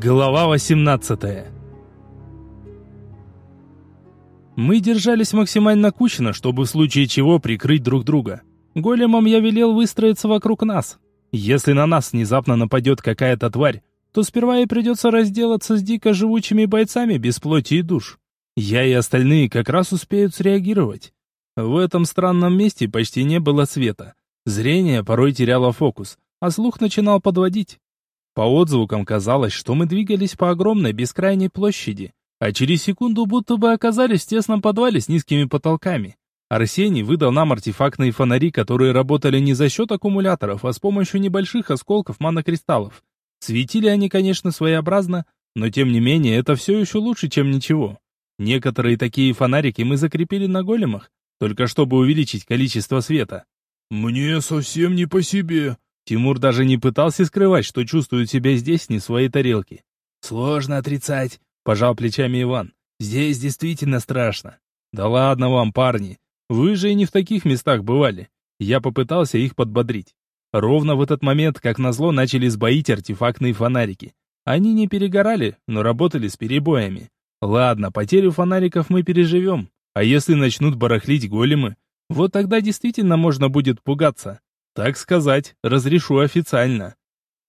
Глава 18 Мы держались максимально кучно, чтобы в случае чего прикрыть друг друга. Големом я велел выстроиться вокруг нас. Если на нас внезапно нападет какая-то тварь, то сперва и придется разделаться с дико живучими бойцами без плоти и душ. Я и остальные как раз успеют среагировать. В этом странном месте почти не было света. Зрение порой теряло фокус, а слух начинал подводить. По отзвукам казалось, что мы двигались по огромной бескрайней площади, а через секунду будто бы оказались в тесном подвале с низкими потолками. Арсений выдал нам артефактные фонари, которые работали не за счет аккумуляторов, а с помощью небольших осколков манокристаллов. Светили они, конечно, своеобразно, но тем не менее это все еще лучше, чем ничего. Некоторые такие фонарики мы закрепили на големах, только чтобы увеличить количество света. «Мне совсем не по себе», Тимур даже не пытался скрывать, что чувствует себя здесь не своей тарелке. «Сложно отрицать», — пожал плечами Иван. «Здесь действительно страшно». «Да ладно вам, парни. Вы же и не в таких местах бывали». Я попытался их подбодрить. Ровно в этот момент, как назло, начали сбоить артефактные фонарики. Они не перегорали, но работали с перебоями. Ладно, потерю фонариков мы переживем. А если начнут барахлить големы, вот тогда действительно можно будет пугаться. Так сказать, разрешу официально.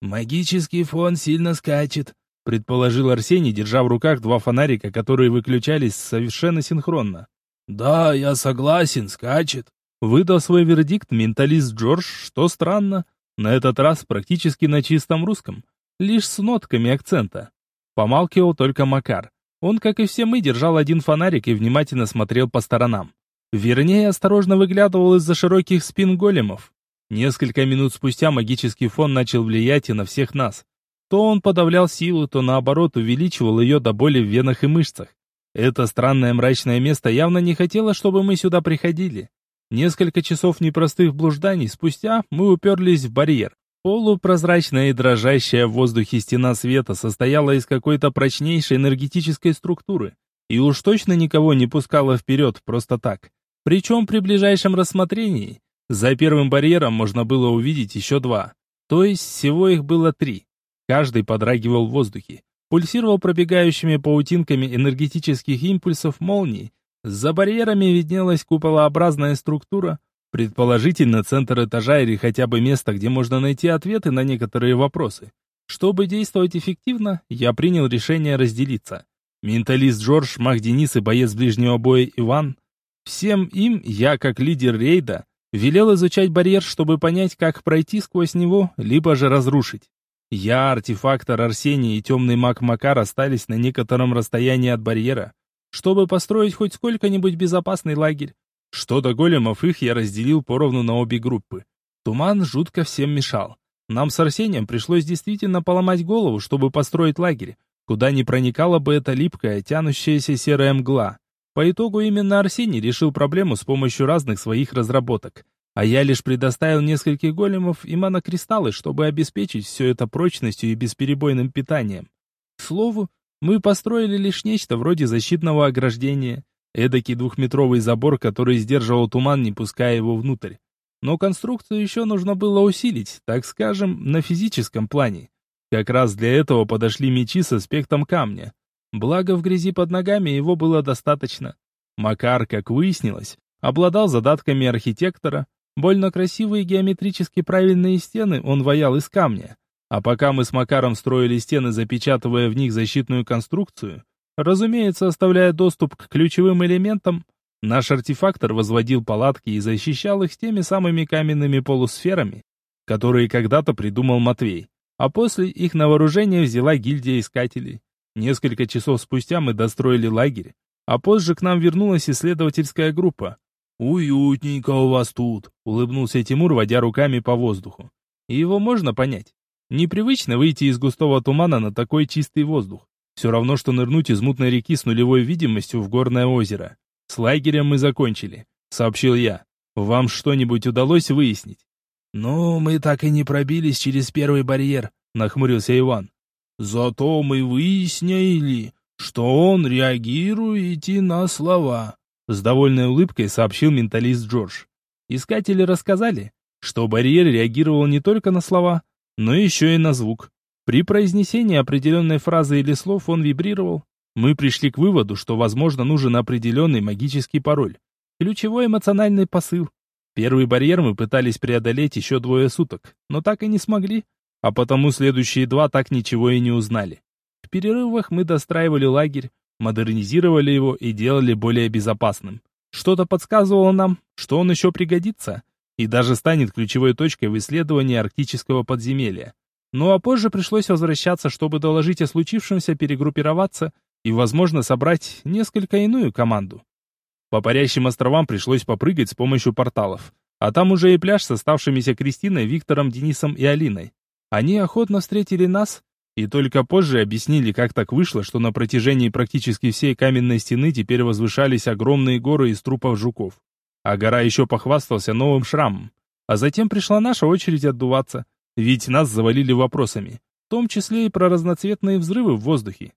Магический фон сильно скачет, предположил Арсений, держа в руках два фонарика, которые выключались совершенно синхронно. Да, я согласен, скачет. Выдал свой вердикт менталист Джордж, что странно, на этот раз практически на чистом русском, лишь с нотками акцента. Помалкивал только Макар. Он, как и все мы, держал один фонарик и внимательно смотрел по сторонам. Вернее, осторожно выглядывал из-за широких спин големов. Несколько минут спустя магический фон начал влиять и на всех нас. То он подавлял силу, то наоборот увеличивал ее до боли в венах и мышцах. Это странное мрачное место явно не хотело, чтобы мы сюда приходили. Несколько часов непростых блужданий спустя мы уперлись в барьер. Полупрозрачная и дрожащая в воздухе стена света состояла из какой-то прочнейшей энергетической структуры и уж точно никого не пускала вперед просто так. Причем при ближайшем рассмотрении за первым барьером можно было увидеть еще два. То есть всего их было три. Каждый подрагивал в воздухе, пульсировал пробегающими паутинками энергетических импульсов молний. За барьерами виднелась куполообразная структура, предположительно центр этажа или хотя бы место, где можно найти ответы на некоторые вопросы. Чтобы действовать эффективно, я принял решение разделиться. Менталист Джордж, маг Денис и боец ближнего боя Иван. Всем им я, как лидер рейда, Велел изучать барьер, чтобы понять, как пройти сквозь него, либо же разрушить. Я, артефактор Арсений и темный маг Макар остались на некотором расстоянии от барьера, чтобы построить хоть сколько-нибудь безопасный лагерь. Что до големов, их я разделил поровну на обе группы. Туман жутко всем мешал. Нам с Арсением пришлось действительно поломать голову, чтобы построить лагерь, куда не проникала бы эта липкая, тянущаяся серая мгла. По итогу именно Арсений решил проблему с помощью разных своих разработок, а я лишь предоставил нескольких големов и монокристаллы, чтобы обеспечить все это прочностью и бесперебойным питанием. К слову, мы построили лишь нечто вроде защитного ограждения, эдакий двухметровый забор, который сдерживал туман, не пуская его внутрь. Но конструкцию еще нужно было усилить, так скажем, на физическом плане. Как раз для этого подошли мечи с аспектом камня. Благо в грязи под ногами его было достаточно. Макар, как выяснилось, обладал задатками архитектора, больно красивые геометрически правильные стены он ваял из камня. А пока мы с Макаром строили стены, запечатывая в них защитную конструкцию, разумеется, оставляя доступ к ключевым элементам, наш артефактор возводил палатки и защищал их теми самыми каменными полусферами, которые когда-то придумал Матвей. А после их на вооружение взяла гильдия искателей. Несколько часов спустя мы достроили лагерь, а позже к нам вернулась исследовательская группа. «Уютненько у вас тут», — улыбнулся Тимур, водя руками по воздуху. И его можно понять. Непривычно выйти из густого тумана на такой чистый воздух. Все равно, что нырнуть из мутной реки с нулевой видимостью в горное озеро. С лагерем мы закончили, сообщил я. Вам что-нибудь удалось выяснить? Ну, мы так и не пробились через первый барьер, нахмурился Иван. Зато мы выяснили, что он реагирует и на слова. С довольной улыбкой сообщил менталист Джордж. Искатели рассказали, что барьер реагировал не только на слова, но еще и на звук. При произнесении определенной фразы или слов он вибрировал. Мы пришли к выводу, что, возможно, нужен определенный магический пароль. Ключевой эмоциональный посыл. Первый барьер мы пытались преодолеть еще двое суток, но так и не смогли, а потому следующие два так ничего и не узнали. В перерывах мы достраивали лагерь, модернизировали его и делали более безопасным. Что-то подсказывало нам, что он еще пригодится, и даже станет ключевой точкой в исследовании арктического подземелья. Ну а позже пришлось возвращаться, чтобы доложить о случившемся, перегруппироваться и, возможно, собрать несколько иную команду. По парящим островам пришлось попрыгать с помощью порталов. А там уже и пляж с оставшимися Кристиной, Виктором, Денисом и Алиной. Они охотно встретили нас и только позже объяснили, как так вышло, что на протяжении практически всей каменной стены теперь возвышались огромные горы из трупов жуков. А гора еще похвастался новым шрамом. А затем пришла наша очередь отдуваться, ведь нас завалили вопросами, в том числе и про разноцветные взрывы в воздухе.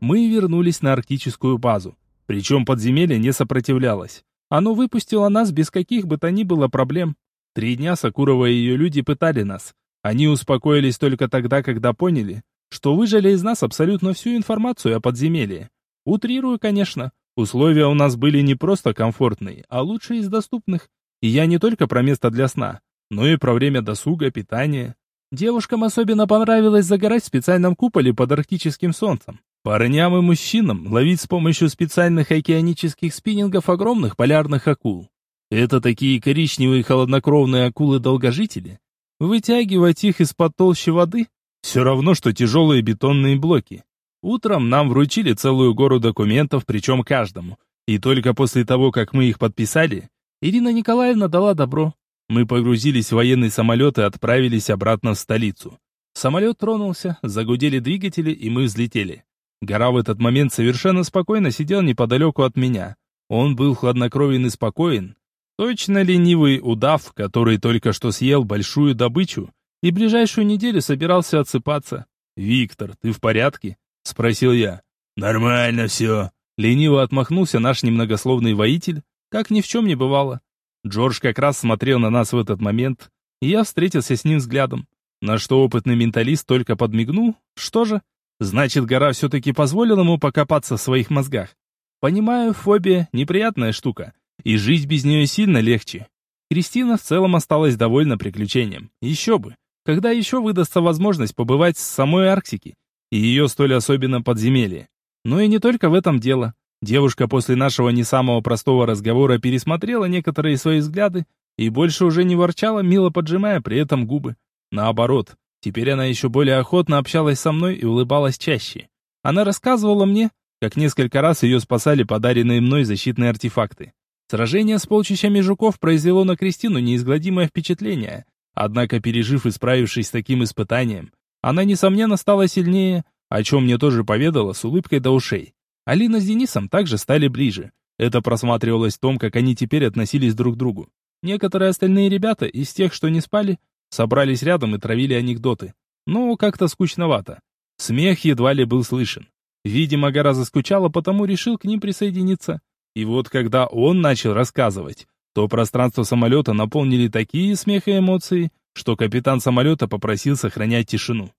Мы вернулись на арктическую базу. Причем подземелье не сопротивлялось. Оно выпустило нас без каких бы то ни было проблем. Три дня Сакурова и ее люди пытали нас. Они успокоились только тогда, когда поняли, что выжали из нас абсолютно всю информацию о подземелье. Утрирую, конечно. Условия у нас были не просто комфортные, а лучшие из доступных. И я не только про место для сна, но и про время досуга, питания. Девушкам особенно понравилось загорать в специальном куполе под арктическим солнцем. Парням и мужчинам ловить с помощью специальных океанических спиннингов огромных полярных акул. Это такие коричневые холоднокровные акулы-долгожители. Вытягивать их из-под толщи воды все равно, что тяжелые бетонные блоки. Утром нам вручили целую гору документов, причем каждому. И только после того, как мы их подписали, Ирина Николаевна дала добро. Мы погрузились в военный самолет и отправились обратно в столицу. Самолет тронулся, загудели двигатели, и мы взлетели. Гора в этот момент совершенно спокойно сидел неподалеку от меня. Он был хладнокровен и спокоен. Точно ленивый удав, который только что съел большую добычу и ближайшую неделю собирался отсыпаться. «Виктор, ты в порядке?» — спросил я. «Нормально все», — лениво отмахнулся наш немногословный воитель, как ни в чем не бывало. Джордж как раз смотрел на нас в этот момент, и я встретился с ним взглядом. На что опытный менталист только подмигнул. Что же, Значит, гора все-таки позволила ему покопаться в своих мозгах. Понимаю, фобия – неприятная штука, и жить без нее сильно легче. Кристина в целом осталась довольна приключением. Еще бы. Когда еще выдастся возможность побывать в самой Арктике и ее столь особенном подземелье. Но и не только в этом дело. Девушка после нашего не самого простого разговора пересмотрела некоторые свои взгляды и больше уже не ворчала, мило поджимая при этом губы. Наоборот, Теперь она еще более охотно общалась со мной и улыбалась чаще. Она рассказывала мне, как несколько раз ее спасали подаренные мной защитные артефакты. Сражение с полчищами жуков произвело на Кристину неизгладимое впечатление. Однако, пережив и справившись с таким испытанием, она, несомненно, стала сильнее, о чем мне тоже поведала с улыбкой до ушей. Алина с Денисом также стали ближе. Это просматривалось в том, как они теперь относились друг к другу. Некоторые остальные ребята из тех, что не спали, Собрались рядом и травили анекдоты. Но как-то скучновато. Смех едва ли был слышен. Видимо, гора заскучала, потому решил к ним присоединиться. И вот когда он начал рассказывать, то пространство самолета наполнили такие смех и эмоции, что капитан самолета попросил сохранять тишину.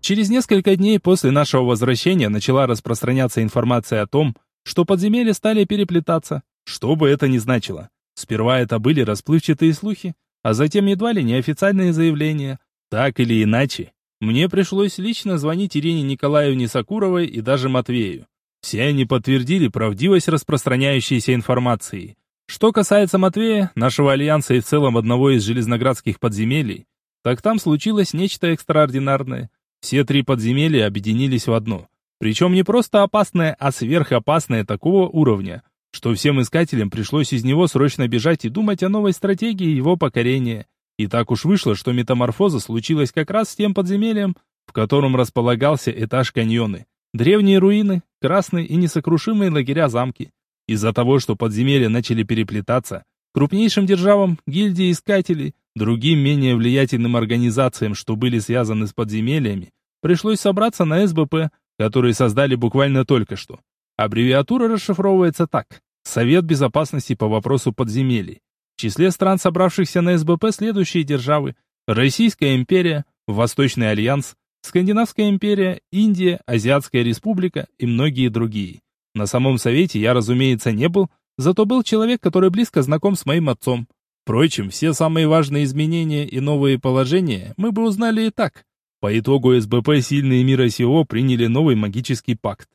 Через несколько дней после нашего возвращения начала распространяться информация о том, что подземелья стали переплетаться, что бы это ни значило. Сперва это были расплывчатые слухи, а затем едва ли неофициальные заявления. Так или иначе, мне пришлось лично звонить Ирине Николаевне Сакуровой и даже Матвею. Все они подтвердили правдивость распространяющейся информации. Что касается Матвея, нашего альянса и в целом одного из железноградских подземелий, так там случилось нечто экстраординарное. Все три подземелья объединились в одно. Причем не просто опасное, а сверхопасное такого уровня, что всем искателям пришлось из него срочно бежать и думать о новой стратегии его покорения. И так уж вышло, что метаморфоза случилась как раз с тем подземельем, в котором располагался этаж каньоны. Древние руины, красные и несокрушимые лагеря замки. Из-за того, что подземелья начали переплетаться, крупнейшим державам, гильдии искателей, другим менее влиятельным организациям, что были связаны с подземельями, пришлось собраться на СБП, которые создали буквально только что. Аббревиатура расшифровывается так. Совет безопасности по вопросу подземелий. В числе стран, собравшихся на СБП, следующие державы. Российская империя, Восточный альянс, Скандинавская империя, Индия, Азиатская республика и многие другие. На самом совете я, разумеется, не был, зато был человек, который близко знаком с моим отцом. Впрочем, все самые важные изменения и новые положения мы бы узнали и так. По итогу СБП сильные мира сего приняли новый магический пакт.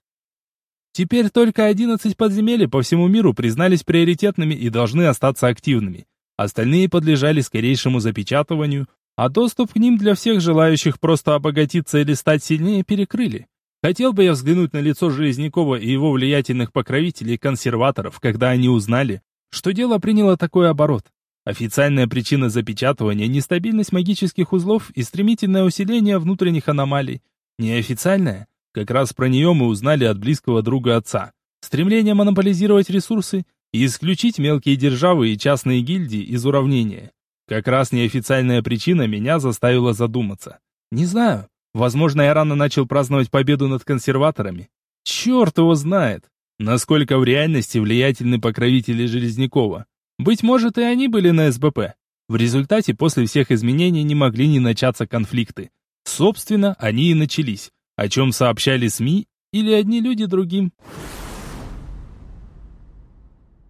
Теперь только 11 подземелий по всему миру признались приоритетными и должны остаться активными. Остальные подлежали скорейшему запечатыванию, а доступ к ним для всех желающих просто обогатиться или стать сильнее перекрыли. Хотел бы я взглянуть на лицо Железнякова и его влиятельных покровителей-консерваторов, когда они узнали, что дело приняло такой оборот. Официальная причина запечатывания – нестабильность магических узлов и стремительное усиление внутренних аномалий. Неофициальная – как раз про нее мы узнали от близкого друга отца. Стремление монополизировать ресурсы и исключить мелкие державы и частные гильдии из уравнения. Как раз неофициальная причина меня заставила задуматься. Не знаю, возможно, я рано начал праздновать победу над консерваторами. Черт его знает, насколько в реальности влиятельны покровители Железнякова. Быть может, и они были на СБП. В результате после всех изменений не могли не начаться конфликты. Собственно, они и начались, о чем сообщали СМИ или одни люди другим.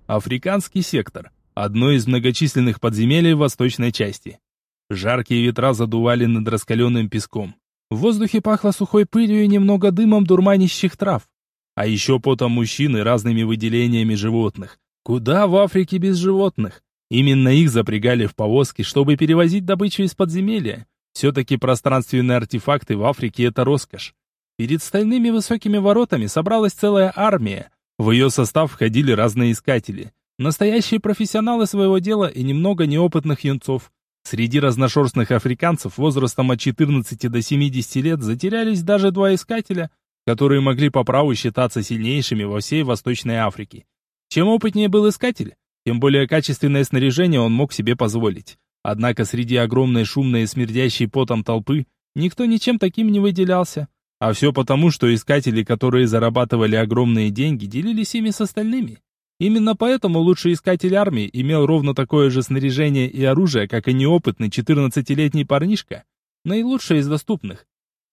Африканский сектор. Одно из многочисленных подземелий в восточной части. Жаркие ветра задували над раскаленным песком. В воздухе пахло сухой пылью и немного дымом дурманящих трав. А еще потом мужчин и разными выделениями животных. Куда в Африке без животных? Именно их запрягали в повозки, чтобы перевозить добычу из подземелья. Все-таки пространственные артефакты в Африке – это роскошь. Перед стальными высокими воротами собралась целая армия, в ее состав входили разные искатели, настоящие профессионалы своего дела и немного неопытных юнцов. Среди разношерстных африканцев возрастом от 14 до 70 лет затерялись даже два искателя, которые могли по праву считаться сильнейшими во всей Восточной Африке. Чем опытнее был искатель, тем более качественное снаряжение он мог себе позволить. Однако среди огромной шумной и смердящей потом толпы никто ничем таким не выделялся. А все потому, что искатели, которые зарабатывали огромные деньги, делились ими с остальными. Именно поэтому лучший искатель армии имел ровно такое же снаряжение и оружие, как и неопытный 14-летний парнишка, наилучшее из доступных.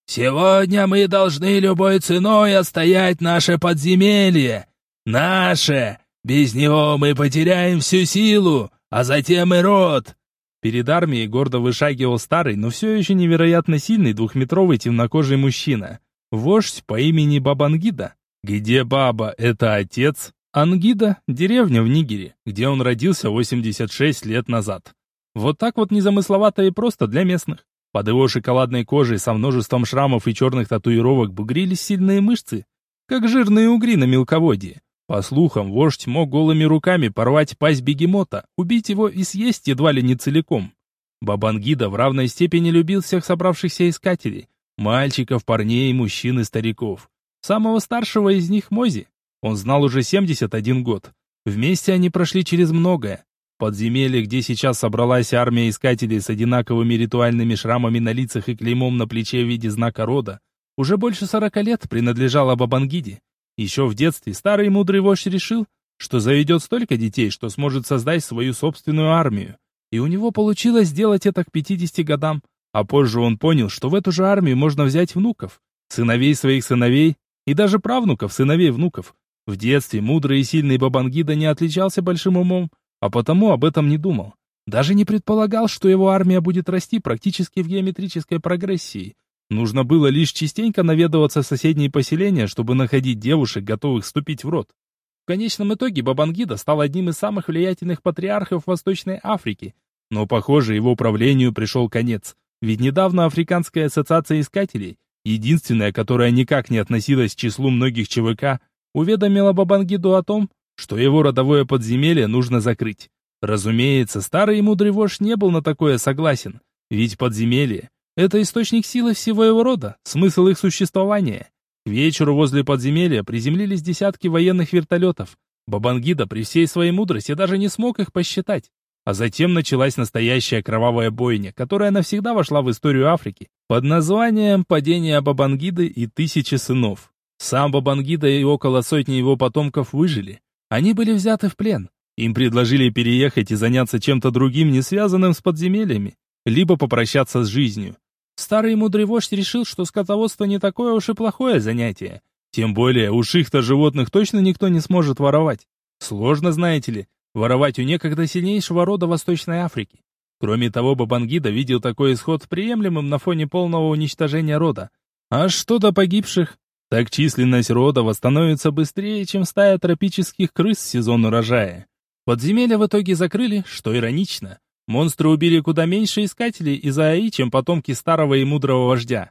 «Сегодня мы должны любой ценой отстоять наше подземелье. Наше! Без него мы потеряем всю силу, а затем и род!» Перед армией гордо вышагивал старый, но все еще невероятно сильный двухметровый темнокожий мужчина. Вождь по имени Бабангида. Где Баба – это отец, Ангида – деревня в Нигере, где он родился 86 лет назад. Вот так вот незамысловато и просто для местных. Под его шоколадной кожей со множеством шрамов и черных татуировок бугрились сильные мышцы, как жирные угри на мелководье. По слухам, вождь мог голыми руками порвать пасть бегемота, убить его и съесть едва ли не целиком. Бабангида в равной степени любил всех собравшихся искателей. Мальчиков, парней, мужчин и стариков. Самого старшего из них Мози. Он знал уже 71 год. Вместе они прошли через многое. Подземелье, где сейчас собралась армия искателей с одинаковыми ритуальными шрамами на лицах и клеймом на плече в виде знака рода, уже больше 40 лет принадлежало Бабангиде. Еще в детстве старый мудрый вождь решил, что заведет столько детей, что сможет создать свою собственную армию. И у него получилось сделать это к 50 годам. А позже он понял, что в эту же армию можно взять внуков, сыновей своих сыновей и даже правнуков сыновей внуков. В детстве мудрый и сильный Бабангида не отличался большим умом, а потому об этом не думал. Даже не предполагал, что его армия будет расти практически в геометрической прогрессии, Нужно было лишь частенько наведываться в соседние поселения, чтобы находить девушек, готовых вступить в род. В конечном итоге Бабангида стал одним из самых влиятельных патриархов Восточной Африки. Но, похоже, его правлению пришел конец. Ведь недавно Африканская ассоциация искателей, единственная, которая никак не относилась к числу многих ЧВК, уведомила Бабангиду о том, что его родовое подземелье нужно закрыть. Разумеется, старый и мудрый вождь не был на такое согласен, ведь подземелье это источник силы всего его рода, смысл их существования. К вечеру возле подземелья приземлились десятки военных вертолетов. Бабангида при всей своей мудрости даже не смог их посчитать. А затем началась настоящая кровавая бойня, которая навсегда вошла в историю Африки, под названием «Падение Бабангиды и тысячи сынов». Сам Бабангида и около сотни его потомков выжили. Они были взяты в плен, Им предложили переехать и заняться чем-то другим, не связанным с подземельями, либо попрощаться с жизнью. Старый мудрый вождь решил, что скотоводство не такое уж и плохое занятие. Тем более, у ших-то животных точно никто не сможет воровать. Сложно, знаете ли, воровать у некогда сильнейшего рода Восточной Африки. Кроме того, Бабангида видел такой исход приемлемым на фоне полного уничтожения рода. А что до погибших? Так численность рода восстановится быстрее, чем стая тропических крыс в сезон урожая. Подземелья в итоге закрыли, что иронично. Монстры убили куда меньше искателей из АИ, чем потомки старого и мудрого вождя.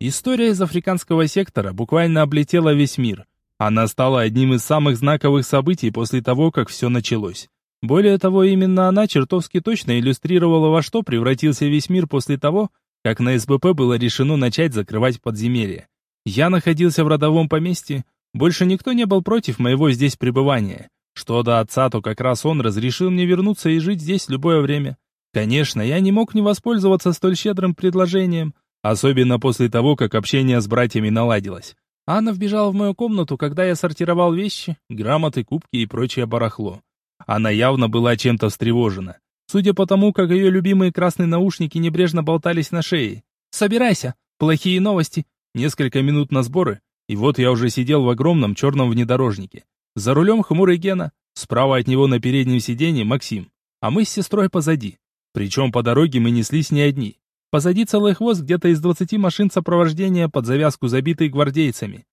История из африканского сектора буквально облетела весь мир. Она стала одним из самых знаковых событий после того, как все началось. Более того, именно она чертовски точно иллюстрировала, во что превратился весь мир после того, как на СБП было решено начать закрывать подземелья. Я находился в родовом поместье, больше никто не был против моего здесь пребывания. Что до отца, то как раз он разрешил мне вернуться и жить здесь любое время. Конечно, я не мог не воспользоваться столь щедрым предложением, особенно после того, как общение с братьями наладилось. Анна вбежала в мою комнату, когда я сортировал вещи, грамоты, кубки и прочее барахло. Она явно была чем-то встревожена. Судя по тому, как ее любимые красные наушники небрежно болтались на шее. «Собирайся! Плохие новости!» Несколько минут на сборы, и вот я уже сидел в огромном черном внедорожнике. За рулем хмурый Гена, справа от него на переднем сиденье Максим, а мы с сестрой позади. Причем по дороге мы неслись не одни. Позади целый хвост где-то из двадцати машин сопровождения под завязку забитые гвардейцами.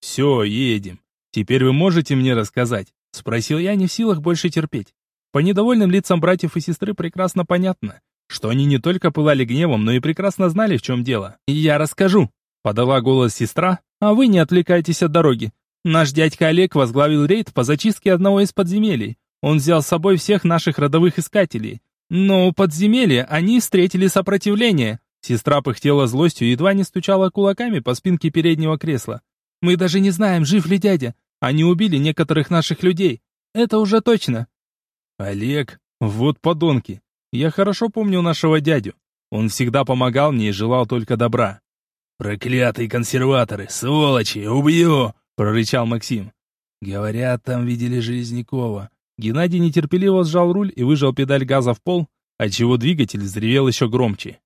«Все, едем. Теперь вы можете мне рассказать?» Спросил я, не в силах больше терпеть. По недовольным лицам братьев и сестры прекрасно понятно, что они не только пылали гневом, но и прекрасно знали, в чем дело. «Я расскажу», — подала голос сестра, «а вы не отвлекайтесь от дороги. Наш дядька Олег возглавил рейд по зачистке одного из подземелий. Он взял с собой всех наших родовых искателей. Но у подземелья они встретили сопротивление». Сестра пыхтела злостью и едва не стучала кулаками по спинке переднего кресла. «Мы даже не знаем, жив ли дядя. Они убили некоторых наших людей. Это уже точно. Олег, вот подонки. Я хорошо помню нашего дядю. Он всегда помогал мне и желал только добра. Проклятые консерваторы, сволочи, убью, прорычал Максим. Говорят, там видели Железнякова. Геннадий нетерпеливо сжал руль и выжал педаль газа в пол, отчего двигатель взревел еще громче.